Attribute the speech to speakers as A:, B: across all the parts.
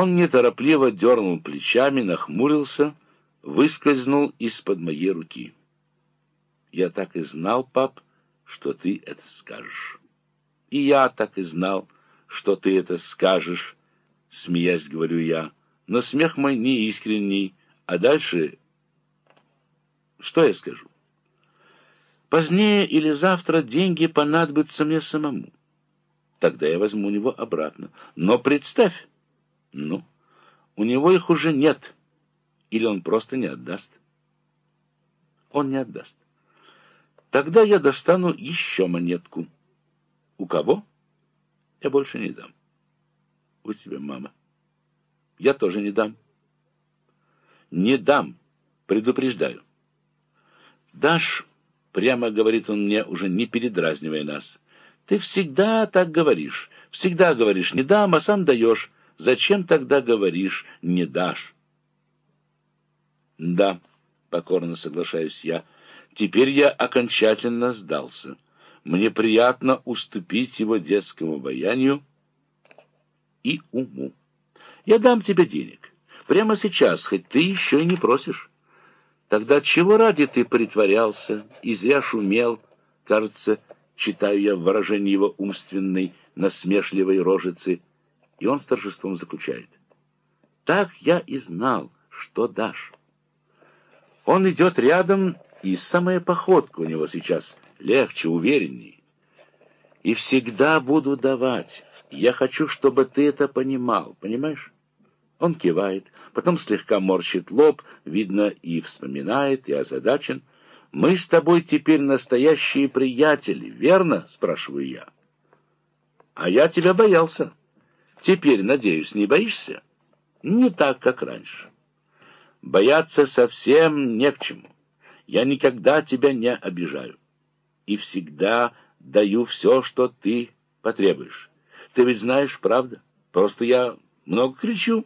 A: Он неторопливо дернул плечами, нахмурился, выскользнул из-под моей руки. «Я так и знал, пап, что ты это скажешь». «И я так и знал, что ты это скажешь», — смеясь говорю я. Но смех мой не искренний, а дальше... Что я скажу? Позднее или завтра деньги понадобятся мне самому. Тогда я возьму у него обратно. Но представь, ну, у него их уже нет. Или он просто не отдаст. Он не отдаст. Тогда я достану еще монетку. У кого? Я больше не дам. У тебя, мама. Я тоже не дам. Не дам, предупреждаю. Дашь, прямо говорит он мне, уже не передразнивая нас. Ты всегда так говоришь. Всегда говоришь «не дам», а сам даешь. Зачем тогда говоришь «не дашь»? Да, покорно соглашаюсь я. Теперь я окончательно сдался. Мне приятно уступить его детскому обаянию и уму. Я дам тебе денег. Прямо сейчас, хоть ты еще и не просишь. Тогда чего ради ты притворялся и зря шумел? Кажется, читаю я выражение его умственной, насмешливой рожицы. И он с торжеством заключает. Так я и знал, что дашь. Он идет рядом, и самая походка у него сейчас легче, увереннее. И всегда буду давать. Я хочу, чтобы ты это понимал, понимаешь? Он кивает, потом слегка морщит лоб, видно, и вспоминает, и озадачен. «Мы с тобой теперь настоящие приятели, верно?» — спрашиваю я. «А я тебя боялся. Теперь, надеюсь, не боишься?» «Не так, как раньше. Бояться совсем не к чему. Я никогда тебя не обижаю. И всегда даю все, что ты потребуешь. Ты ведь знаешь, правда? Просто я много кричу».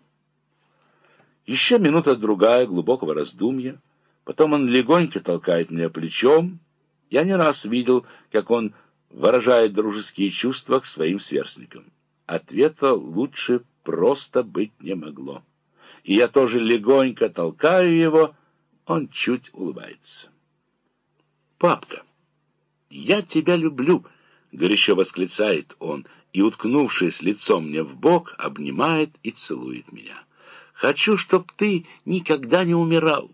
A: Еще минута-другая глубокого раздумья. Потом он легонько толкает меня плечом. Я не раз видел, как он выражает дружеские чувства к своим сверстникам. Ответа лучше просто быть не могло. И я тоже легонько толкаю его, он чуть улыбается. «Папка, я тебя люблю!» — горячо восклицает он, и, уткнувшись лицом мне в бок, обнимает и целует меня. Хочу, чтоб ты никогда не умирал.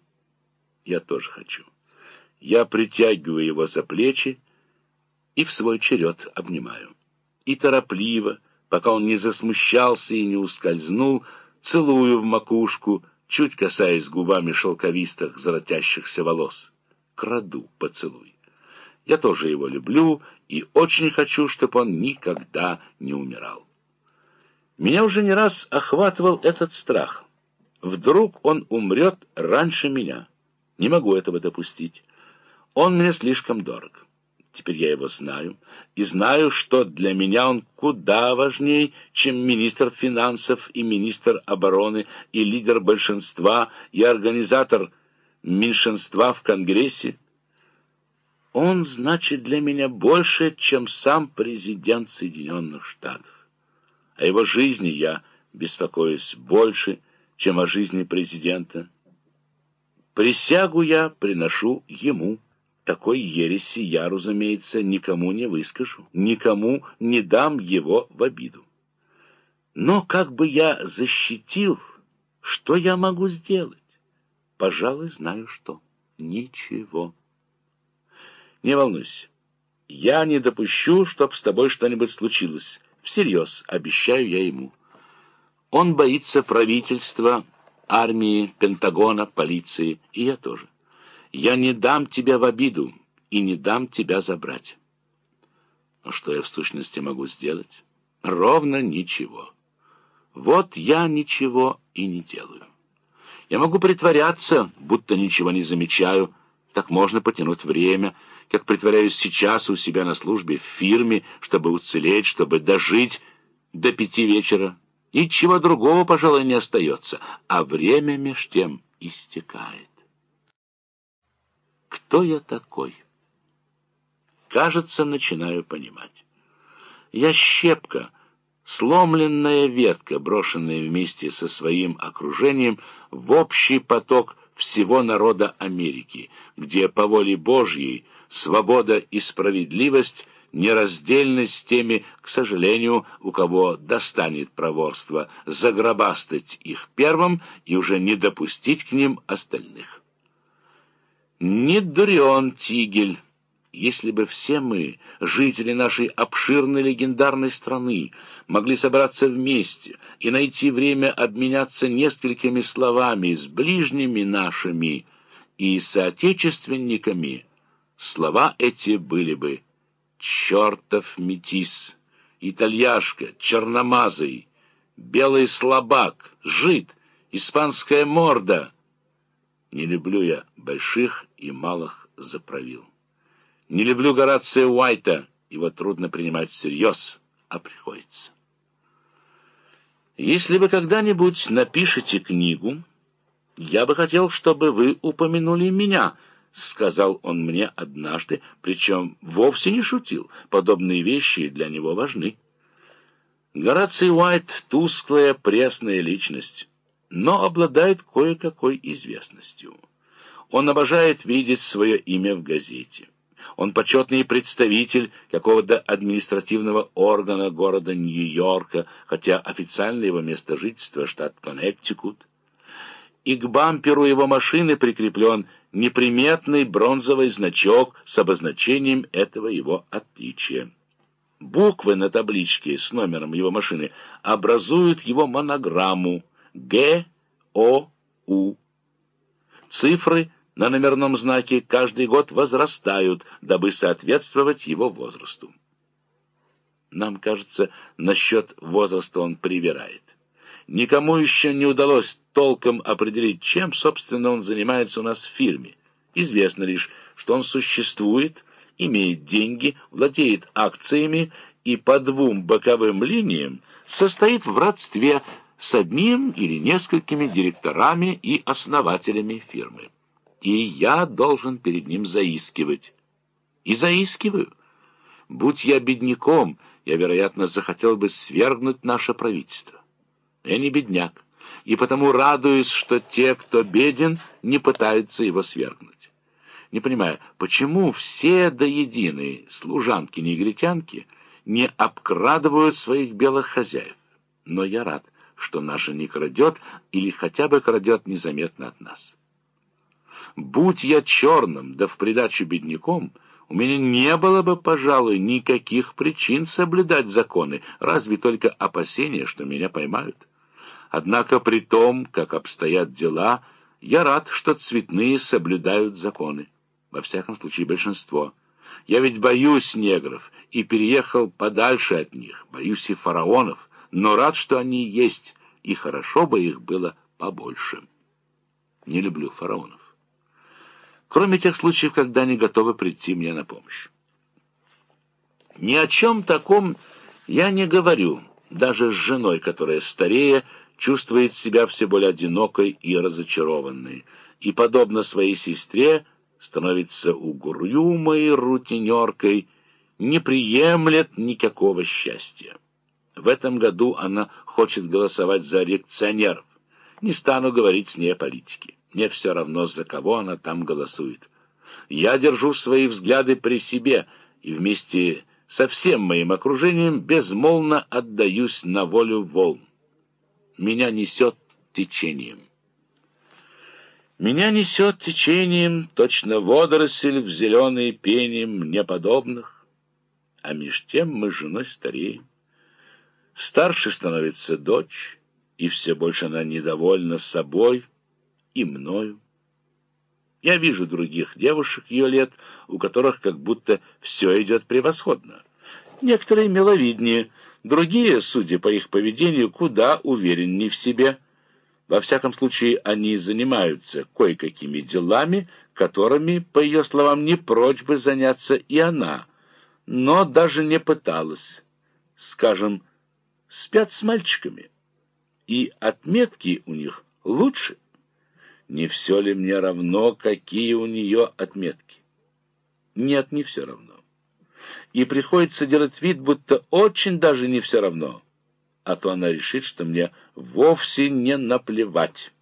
A: Я тоже хочу. Я притягиваю его за плечи и в свой черед обнимаю. И торопливо, пока он не засмущался и не ускользнул, целую в макушку, чуть касаясь губами шелковистых золотящихся волос. Краду поцелуй. Я тоже его люблю и очень хочу, чтобы он никогда не умирал. Меня уже не раз охватывал этот страх — Вдруг он умрет раньше меня. Не могу этого допустить. Он мне слишком дорог. Теперь я его знаю. И знаю, что для меня он куда важнее, чем министр финансов и министр обороны, и лидер большинства, и организатор меньшинства в Конгрессе. Он значит для меня больше, чем сам президент Соединенных Штатов. О его жизни я беспокоюсь больше, чем о жизни президента. Присягу я приношу ему. Такой ереси я, разумеется, никому не выскажу, никому не дам его в обиду. Но как бы я защитил, что я могу сделать? Пожалуй, знаю что. Ничего. Не волнуйся. Я не допущу, чтоб с тобой что-нибудь случилось. Всерьез, обещаю я ему. Он боится правительства, армии, Пентагона, полиции, и я тоже. Я не дам тебя в обиду и не дам тебя забрать. Но что я в сущности могу сделать? Ровно ничего. Вот я ничего и не делаю. Я могу притворяться, будто ничего не замечаю. Так можно потянуть время, как притворяюсь сейчас у себя на службе в фирме, чтобы уцелеть, чтобы дожить до пяти вечера. Ничего другого, пожалуй, не остается, а время меж тем истекает. Кто я такой? Кажется, начинаю понимать. Я щепка, сломленная ветка, брошенная вместе со своим окружением в общий поток всего народа Америки, где по воле Божьей свобода и справедливость нераздельны с теми, к сожалению, у кого достанет проворство загробастать их первым и уже не допустить к ним остальных. Не дурен Тигель, если бы все мы, жители нашей обширной легендарной страны, могли собраться вместе и найти время обменяться несколькими словами с ближними нашими и соотечественниками, слова эти были бы «чертов метис», «итальяшка», «черномазый», «белый слабак», «жид», «испанская морда». Не люблю я больших и малых заправил. Не люблю Горация Уайта, его трудно принимать всерьез, а приходится. Если вы когда-нибудь напишете книгу, я бы хотел, чтобы вы упомянули меня, сказал он мне однажды, причем вовсе не шутил, подобные вещи для него важны. Гораций Уайт — тусклая, пресная личность, но обладает кое-какой известностью. Он обожает видеть свое имя в газете. Он почетный представитель какого-то административного органа города Нью-Йорка, хотя официально его место жительства — штат Коннектикут. И к бамперу его машины прикреплен неприметный бронзовый значок с обозначением этого его отличия. Буквы на табличке с номером его машины образуют его монограмму Г, О, У. Цифры — на номерном знаке каждый год возрастают, дабы соответствовать его возрасту. Нам кажется, насчет возраста он привирает. Никому еще не удалось толком определить, чем, собственно, он занимается у нас в фирме. Известно лишь, что он существует, имеет деньги, владеет акциями и по двум боковым линиям состоит в родстве с одним или несколькими директорами и основателями фирмы и я должен перед ним заискивать. И заискиваю. Будь я бедняком, я, вероятно, захотел бы свергнуть наше правительство. Я не бедняк, и потому радуюсь, что те, кто беден, не пытаются его свергнуть. Не понимаю, почему все до единой служанки-негритянки не обкрадывают своих белых хозяев? Но я рад, что наша не крадет или хотя бы крадет незаметно от нас. Будь я черным, да в придачу бедняком, у меня не было бы, пожалуй, никаких причин соблюдать законы, разве только опасения, что меня поймают. Однако при том, как обстоят дела, я рад, что цветные соблюдают законы. Во всяком случае, большинство. Я ведь боюсь негров и переехал подальше от них, боюсь и фараонов, но рад, что они есть, и хорошо бы их было побольше. Не люблю фараонов кроме тех случаев, когда они готовы прийти мне на помощь. Ни о чем таком я не говорю, даже с женой, которая старее, чувствует себя все более одинокой и разочарованной, и, подобно своей сестре, становится угрюмой рутинеркой, не приемлет никакого счастья. В этом году она хочет голосовать за реакционеров. Не стану говорить с ней о политике. Мне все равно, за кого она там голосует. Я держу свои взгляды при себе и вместе со всем моим окружением безмолвно отдаюсь на волю волн. Меня несет течением. Меня несет течением точно водоросль в зеленые пени мне подобных, а меж тем мы с женой стареем. Старше становится дочь, и все больше она недовольна собой, и мною. Я вижу других девушек ее лет, у которых как будто все идет превосходно. Некоторые миловиднее, другие, судя по их поведению, куда увереннее в себе. Во всяком случае, они занимаются кое-какими делами, которыми, по ее словам, не прочь бы заняться и она, но даже не пыталась. Скажем, спят с мальчиками, и отметки у них лучше — не все ли мне равно, какие у нее отметки? Нет, не все равно. И приходится делать вид, будто очень даже не все равно. а то она решит, что мне вовсе не наплевать.